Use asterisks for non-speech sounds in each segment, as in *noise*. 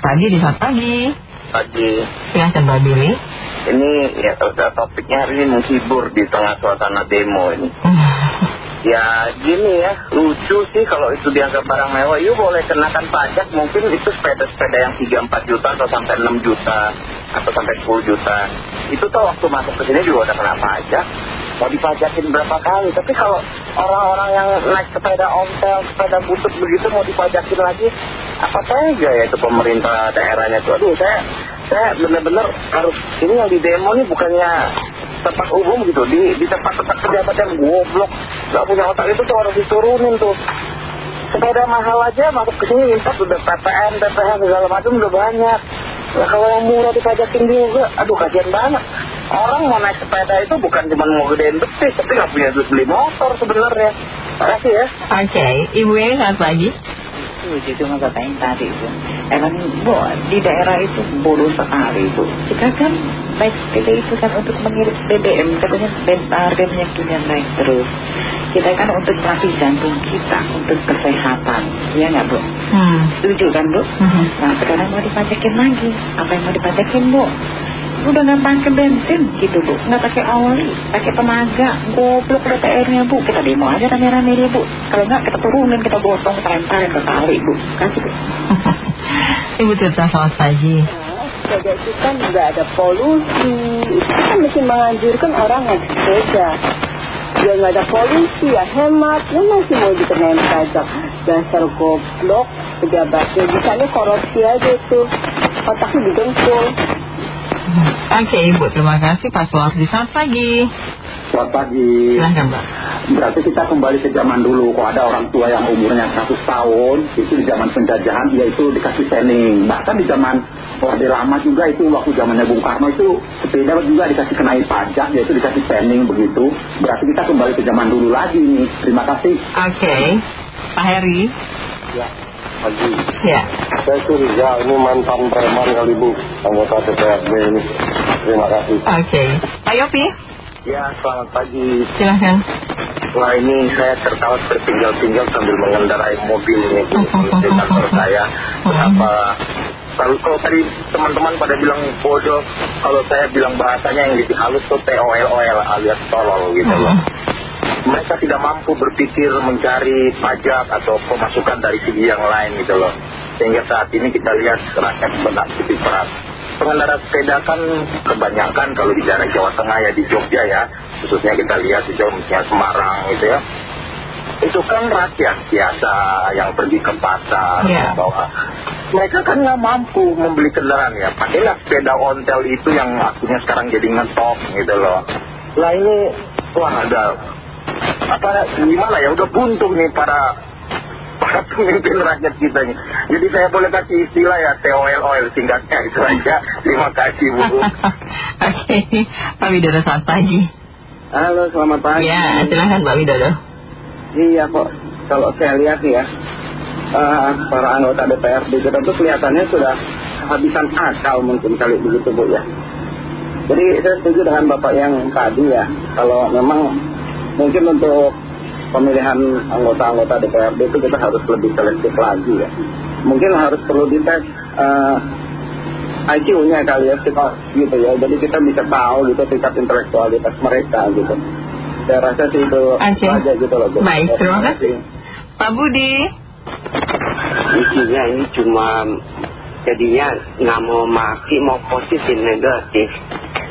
pagi di saat pagi. Pagi. Silahkan Mbak Billy. Ini ya topiknya hari ini menghibur di tengah suasana demo ini. *laughs* Ya gini ya, lucu sih kalau itu dianggap barang mewah. Yuk boleh kenakan pajak, mungkin itu sepeda-sepeda yang 3-4 juta atau sampai 6 juta atau sampai 10 juta. Itu tuh waktu masuk ke sini juga udah kena pajak. Mau dipajakin berapa kali. Tapi kalau orang-orang yang naik sepeda ontel, sepeda butut begitu mau dipajakin lagi, apa tega ya itu pemerintah daerahnya tuh. Aduh saya, saya benar-benar harus, ini yang di demo nih bukannya tempat umum gitu. Di di tempat-tempat pejabat yang goblok. Nggak punya otak itu tuh harus diturunin tuh. Sepeda mahal aja masuk ke sini import udah PPN, PPH segala macam udah banyak. Nah kalau yang murah dipajakin juga aduh kasihan banget. Orang mau naik sepeda itu bukan cuma mau gedein betis tapi nggak punya duit beli motor sebenarnya. Makasih ya. Oke, Ibu Yeni selamat pagi. Dengan bapak yang tadi itu. Emang bu di daerah itu bodoh sekali bu kita kan naik sepeda itu kan untuk mengirit BBM katanya harga minyak dunia naik terus. Kita kan untuk melatih jantung kita untuk kesehatan. Ya nggak bu Hmm. setuju kan bu Mhm. nah sekarang mau dipajakin lagi. Apa yang mau dipajakin bu udah nggak pakai bensin? Gitu bu. Nggak pakai oli pakai tenaga goblok DPR-nya bu. Kita demo aja rame-rame deh bu. Kalau nggak kita turunin kita gosong kita lemparin ke kali bu. Kasih bu. *laughs* Ibu Tirta selamat pagi. sepeda itu kan nggak ada polusi. Itu kan mesti menganjurkan orang naik sepeda. Ya nggak ada polusi ya hemat. Ya masih mau dikenain pajak. Dasar goblok pejabatnya. Bisanya korupsi aja tuh otaknya digempul Oke Ibu, terima kasih Pak Suwardi. Selamat pagi. Selamat pagi. Silahkan Mbak. Berarti kita kembali ke zaman dulu. Kok ada orang tua yang umurnya 100 tahun, itu di zaman penjajahan dia itu dikasih training. Bahkan di zaman Orde Lama juga itu waktu zamannya Bung Karno itu sepeda juga dikasih kenai pajak, yaitu dikasih training begitu. Berarti kita kembali ke zaman dulu lagi nih. Terima kasih. Oke, Pak Heri. Ya, pagi. Ya. Saya curiga ini mantan preman kali Bu, anggota DPRD ini. Terima kasih. Oke, Pak Yopi. ya selamat pagi Silahkan. Wah ini saya tertawa tertinggal-tinggal sambil mengendarai mobil ini Bu, menuju kantor saya. Kenapa? Kalau, kalau tadi teman-teman pada bilang bodoh, kalau saya bilang bahasanya yang lebih halus tuh TOL-OL alias tolol gitu loh. Mereka tidak mampu berpikir mencari pajak atau pemasukan dari segi yang lain gitu loh. Sehingga saat ini kita lihat rakyat beraktivitas keras. Pengendara sepeda kan kebanyakan kalau di daerah Jawa Tengah ya di Jogja ya, khususnya kita lihat di Jawa misalnya Semarang gitu ya. Itu kan rakyat biasa yang pergi ke pasar, bawa. Mereka kan nggak mampu membeli kendaraan ya. Pakailah sepeda ontel itu yang akhirnya sekarang jadi ngetop gitu loh. Lah ini, wah ada apa gimana ya udah buntung nih para para pemimpin rakyat kita nih. Jadi saya boleh kasih istilah ya TOL oil singkatnya itu aja. Terima kasih Bu. *laughs* Oke, Pak Widodo selamat pagi. Halo, selamat pagi. Ya, silahkan Pak Widodo. Iya kok, kalau saya lihat ya, eh, para anggota DPRD kita tuh kelihatannya sudah kehabisan akal mungkin kali begitu Bu ya. Jadi saya setuju dengan Bapak yang tadi ya, kalau memang mungkin untuk pemilihan anggota-anggota DPRD itu kita harus lebih selektif lagi ya. Mungkin harus perlu dites eh, IQ-nya kali ya, kita gitu ya. Jadi kita bisa tahu gitu tingkat intelektualitas mereka gitu. Saya rasa sih itu Oke. aja gitu loh. Bu. Baik, terima kasih. Pak Budi. isinya ini cuma jadinya nggak mau maki mau positif negatif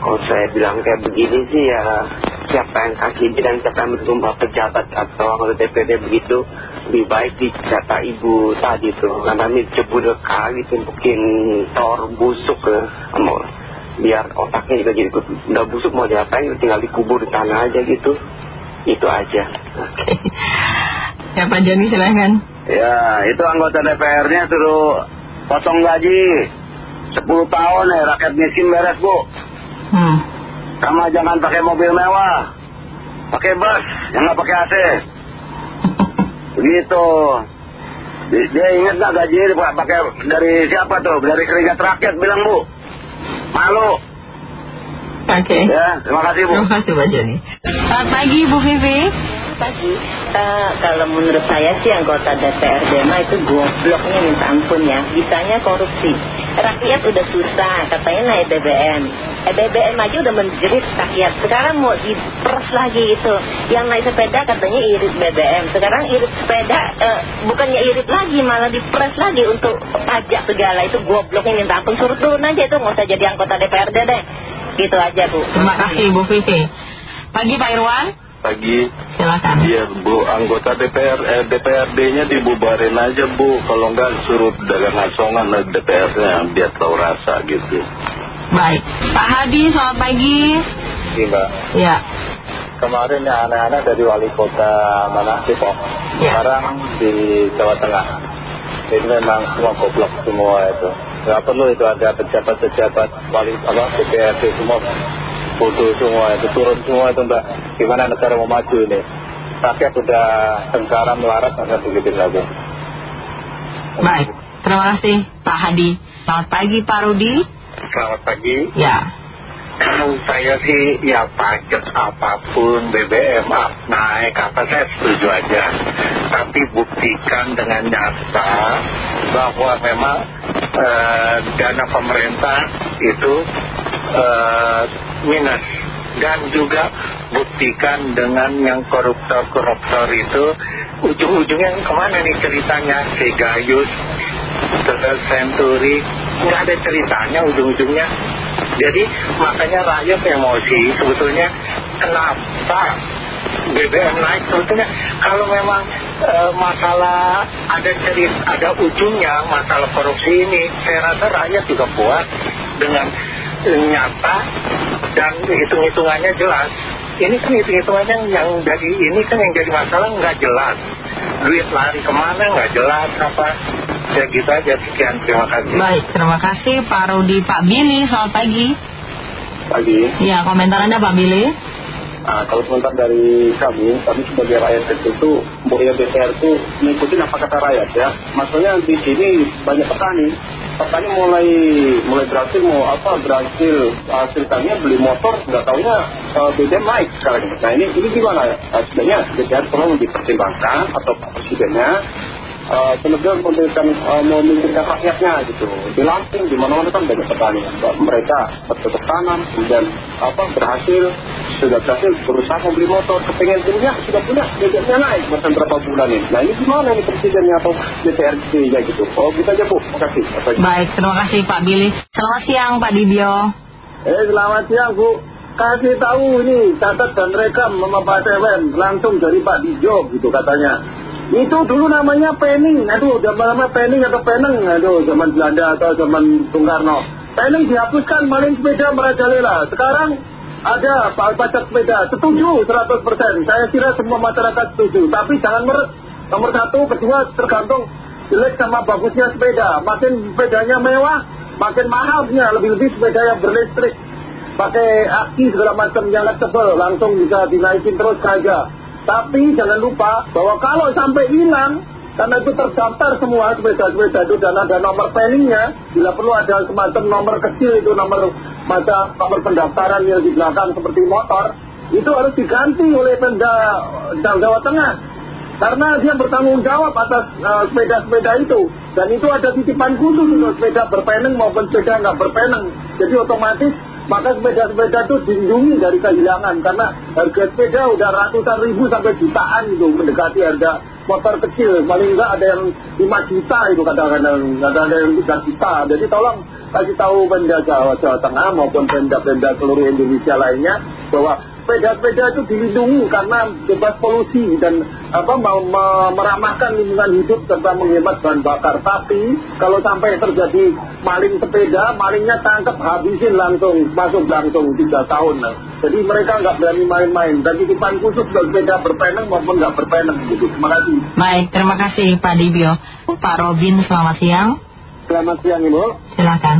kalau saya bilang kayak begini sih ya siapa yang kasih ide dan siapa yang bersumpah pejabat atau anggota DPD begitu lebih baik dicata ibu tadi tuh karena ini cebu kali tumpukin tor busuk ke mau biar otaknya juga jadi ikut udah busuk mau diapain tinggal dikubur di tanah aja gitu itu aja Oke. Ya Pak Joni silahkan. Ya, itu anggota DPR-nya suruh potong gaji 10 tahun ya rakyat miskin beres bu. Sama jangan pakai mobil mewah, pakai bus yang nggak pakai AC. Begitu. Di- Dia ingat nggak gaji ini Pak, pakai dari siapa tuh? Dari keringat rakyat bilang bu. Malu. Oke. Ya, terima kasih bu. Terima kasih Pak Joni. Selamat pagi Bu Vivi. pagi. Eh, kalau menurut saya sih anggota DPRD mah itu gobloknya minta ampun ya. Bisanya korupsi. Rakyat udah susah, katanya naik BBM. Eh, BBM aja udah menjerit rakyat. Sekarang mau diperes lagi itu. Yang naik sepeda katanya irit BBM. Sekarang irit sepeda, eh, bukannya irit lagi, malah diperes lagi untuk pajak segala. Itu gobloknya minta ampun. Suruh turun aja itu, nggak usah jadi anggota DPRD deh. Gitu aja Bu. Terima kasih Bu Vivi. Pagi Pak Irwan. Pagi. Silakan. Iya Bu, anggota DPR, eh, DPRD-nya dibubarin aja Bu. Kalau enggak suruh dagang asongan eh, DPR-nya biar tahu rasa gitu. Baik. Pak Hadi, selamat pagi. Iya Mbak. Ya. Kemarin yang aneh-aneh dari wali kota mana Depok. Ya. Sekarang di Jawa Tengah. Itu memang semua goblok semua itu. Nggak perlu itu ada pejabat-pejabat wali apa DPRD semua bodoh semua itu turun semua itu mbak. Gimana negara mau maju ini? Rakyat udah tengkara melarat nggak begitu lagi. Baik. Terima kasih Pak Hadi. Selamat pagi Pak Rudi. Selamat pagi. Ya. Kalau saya sih ya pajak apa pun BBM up, naik apa saya setuju aja. Tapi buktikan dengan nyata bahwa memang eh, dana pemerintah itu eh, minus. Dan juga buktikan dengan yang koruptor-koruptor itu ujung-ujungnya ke mana nih ceritanya si Gayus, terus Senturi, nggak ada ceritanya ujung-ujungnya. Jadi makanya rakyat emosi sebetulnya kenapa BBM naik sebetulnya kalau memang e, masalah ada cerit ada ujungnya masalah korupsi ini saya rasa rakyat juga puas dengan nyata dan hitung-hitungannya jelas ini kan hitung-hitungannya yang jadi ini kan yang jadi masalah nggak jelas duit lari ke mana nggak jelas apa ya gitu aja sekian terima kasih Baik, terima kasih Pak Rudi. Pak Billy, selamat pagi. Pagi. Ya, komentar Anda Pak Billy. Nah, kalau sebentar dari kami, kami sebagai rakyat kecil itu, Boya DPR itu mengikuti apa kata rakyat ya. Maksudnya di sini banyak petani. Petani mulai mulai berhasil mau apa berhasil hasil taninya beli motor, nggak taunya uh, BBM naik sekarang. Nah ini ini gimana ya? Nah, sebenarnya DPR perlu dipertimbangkan atau presidennya uh, benar-benar memberikan uh, memikirkan rakyatnya gitu. Di Lampung di mana-mana kan banyak petani. Mereka bercocok tanam kemudian apa berhasil sudah berhasil berusaha membeli motor kepengen punya sudah punya BBM-nya naik bahkan berapa bulan ini. Nah ini gimana ini presidennya atau DPRD-nya gitu. Oh gitu aja Bu. Terima kasih. Baik, terima kasih Pak Billy. Selamat siang Pak Dibio. Eh selamat siang Bu. Kasih tahu ini catat dan rekam sama Pak Sewen langsung dari Pak Dijo gitu katanya. Itu dulu namanya penning, aduh zaman nama penning atau peneng, aduh zaman Belanda atau zaman Bung Karno. Penning dihapuskan maling sepeda merajalela. Sekarang ada pa- pajak sepeda, setuju 100%. Saya kira semua masyarakat setuju, tapi jangan meret. Nomor satu, kedua tergantung jelek sama bagusnya sepeda. Makin sepedanya mewah, makin mahalnya lebih-lebih sepeda yang berlistrik pakai aki segala macam yang tebal langsung bisa dinaikin terus saja tapi jangan lupa bahwa kalau sampai hilang karena itu terdaftar semua sepeda-sepeda itu dan ada nomor penningnya bila perlu ada semacam nomor kecil itu nomor macam nomor pendaftaran yang di belakang seperti motor itu harus diganti oleh Pemda Jawa Tengah. Karena dia bertanggung jawab atas eh, sepeda-sepeda itu. Dan itu ada titipan khusus untuk sepeda berpeneng maupun sepeda nggak berpeneng jadi otomatis maka sepeda-sepeda itu dilindungi dari kehilangan. Karena harga sepeda udah ratusan ribu sampai jutaan gitu mendekati harga motor kecil. Paling enggak ada yang 5 juta itu kadang-kadang. Ada yang 3 juta. Jadi tolong kasih tahu Pemda Jawa, Tengah maupun Pemda-Pemda seluruh Indonesia lainnya bahwa sepeda-sepeda itu dilindungi karena bebas polusi dan apa mau me- meramahkan lingkungan hidup serta menghemat bahan bakar. Tapi kalau sampai terjadi maling sepeda, malingnya tangkap habisin langsung masuk langsung tiga tahun. Nah. Jadi mereka nggak berani main-main. Dan titipan khusus untuk sepeda berpeneng maupun nggak berpeneng gitu. Terima kasih. Baik, terima kasih Pak Dibio. Pak Robin, selamat siang. Selamat siang Ibu. Silakan.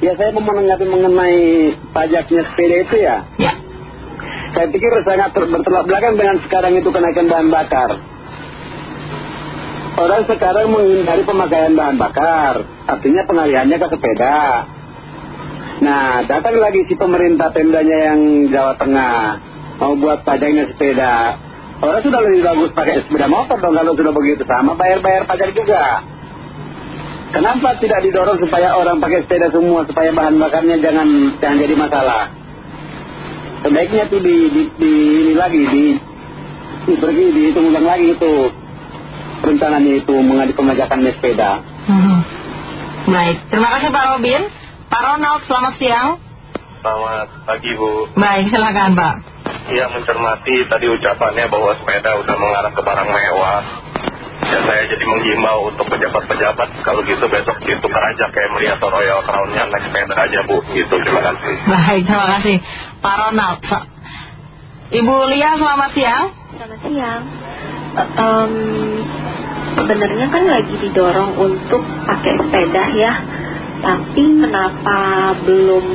Ya saya mau menanggapi mengenai pajaknya sepeda itu ya. Ya. Saya pikir sangat bertolak belakang dengan sekarang itu kenaikan bahan bakar. Orang sekarang menghindari pemakaian bahan bakar, artinya pengalihannya ke sepeda. Nah, datang lagi si pemerintah pemdanya yang Jawa Tengah, mau buat pajaknya sepeda. Orang sudah lebih bagus pakai sepeda motor dong kalau sudah begitu sama bayar-bayar pajak juga. Kenapa tidak didorong supaya orang pakai sepeda semua supaya bahan bakarnya jangan jangan jadi masalah? Sebaiknya tuh di, di, di ini lagi di, di pergi dihitung ulang lagi itu rencananya itu mengadu pemajakan sepeda. Hmm. Baik, terima kasih Pak Robin. Pak Ronald, selamat siang. Selamat pagi Bu. Baik, silakan Pak. Iya mencermati tadi ucapannya bahwa sepeda udah mengarah ke barang mewah. Ya saya jadi menghimbau untuk pejabat-pejabat kalau gitu besok ditukar aja kayak melihat Royal Crown-nya naik sepeda aja Bu. Gitu, terima kasih. Baik, terima kasih Sa- Ibu Lia, selamat siang. Selamat siang. Em, sebenarnya kan lagi didorong untuk pakai sepeda ya. Tapi kenapa belum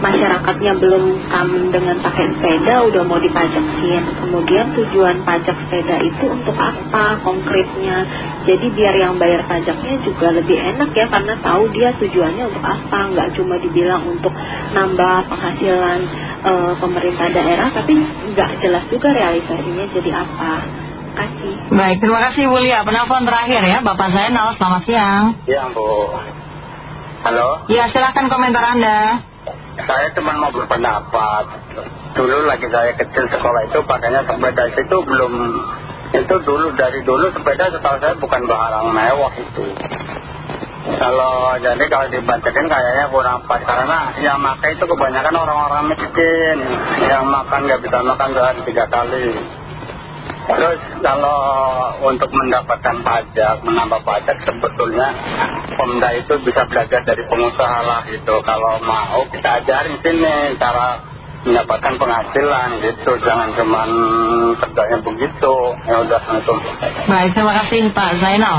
masyarakatnya belum come dengan pakai sepeda udah mau dipajakin. Kemudian tujuan pajak sepeda itu untuk apa konkretnya? Jadi biar yang bayar pajaknya juga lebih enak ya karena tahu dia tujuannya untuk apa. Nggak cuma dibilang untuk nambah penghasilan eh, pemerintah daerah tapi nggak jelas juga realisasinya jadi apa. Kasih. Baik, terima kasih Ibu Lia. Penelpon terakhir ya, Bapak Zainal, selamat siang. Ya Bu. Halo, Ya, silakan komentar Anda. Saya cuma mau berpendapat. Dulu lagi saya kecil sekolah itu pakainya sepeda itu belum itu dulu dari dulu sepeda setahu saya bukan barang mewah itu. Kalau jadi kalau dibacakan kayaknya kurang pas karena yang makai itu kebanyakan orang-orang miskin yang makan nggak bisa makan sehari tiga kali. Terus kalau untuk mendapatkan pajak, menambah pajak sebetulnya Pemda itu bisa belajar dari pengusaha lah gitu. Kalau mau kita ajarin sini cara mendapatkan penghasilan gitu. Jangan cuma kerjanya begitu. Ya udah langsung. Baik, terima kasih Pak Zainal.